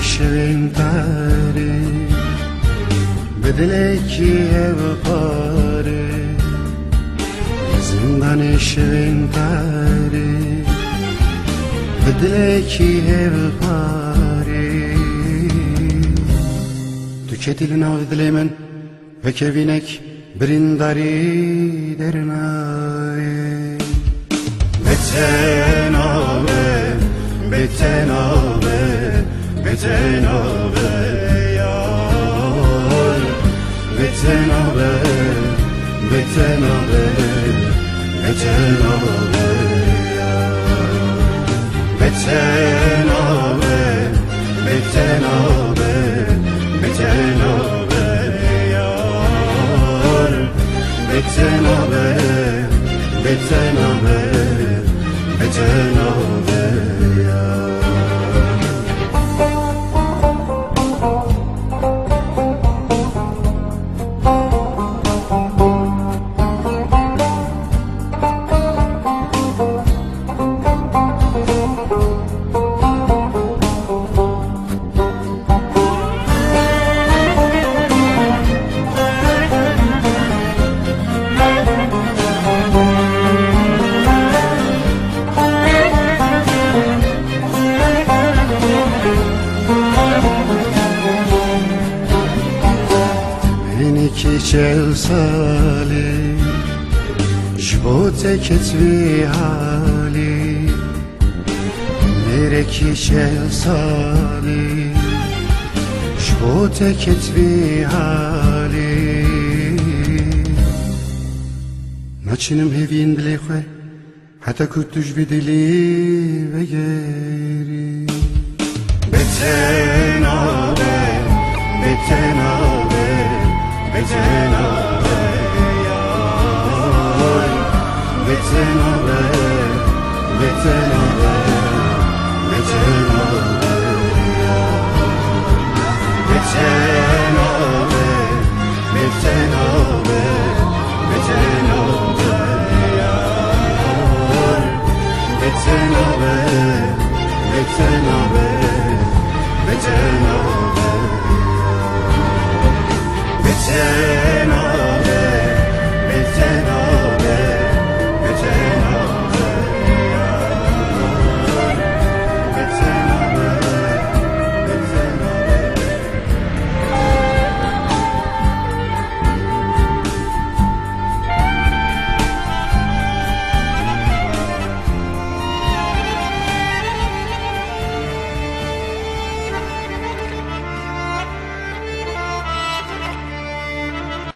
شوین تاری بدل کی هو پاره زندان شوین تاری بدل کی هو pare Tüketilin av dilemen ve kevinek brindari dernay Beten ave, beten ave, beten ave yar Beten ave, beten ave, beten ave yar beten ave, beten ave که چل ساله جبوت کتبی حالی. میره که چل ساله جبوت کتبی حالی. نچینم هیوین بلی خوه حتی کتوش بدلی و گری بتنا به بتنا It's an